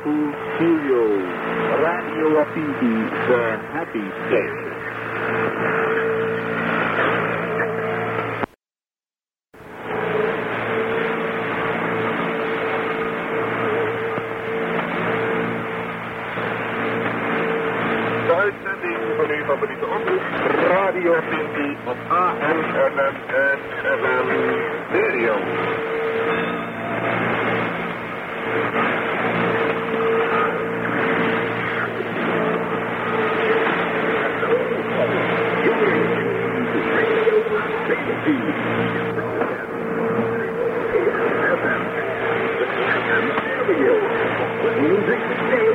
School Studio, Radio Affinity, the Happy Station. Uitzending van Radio AM, FM FM. Music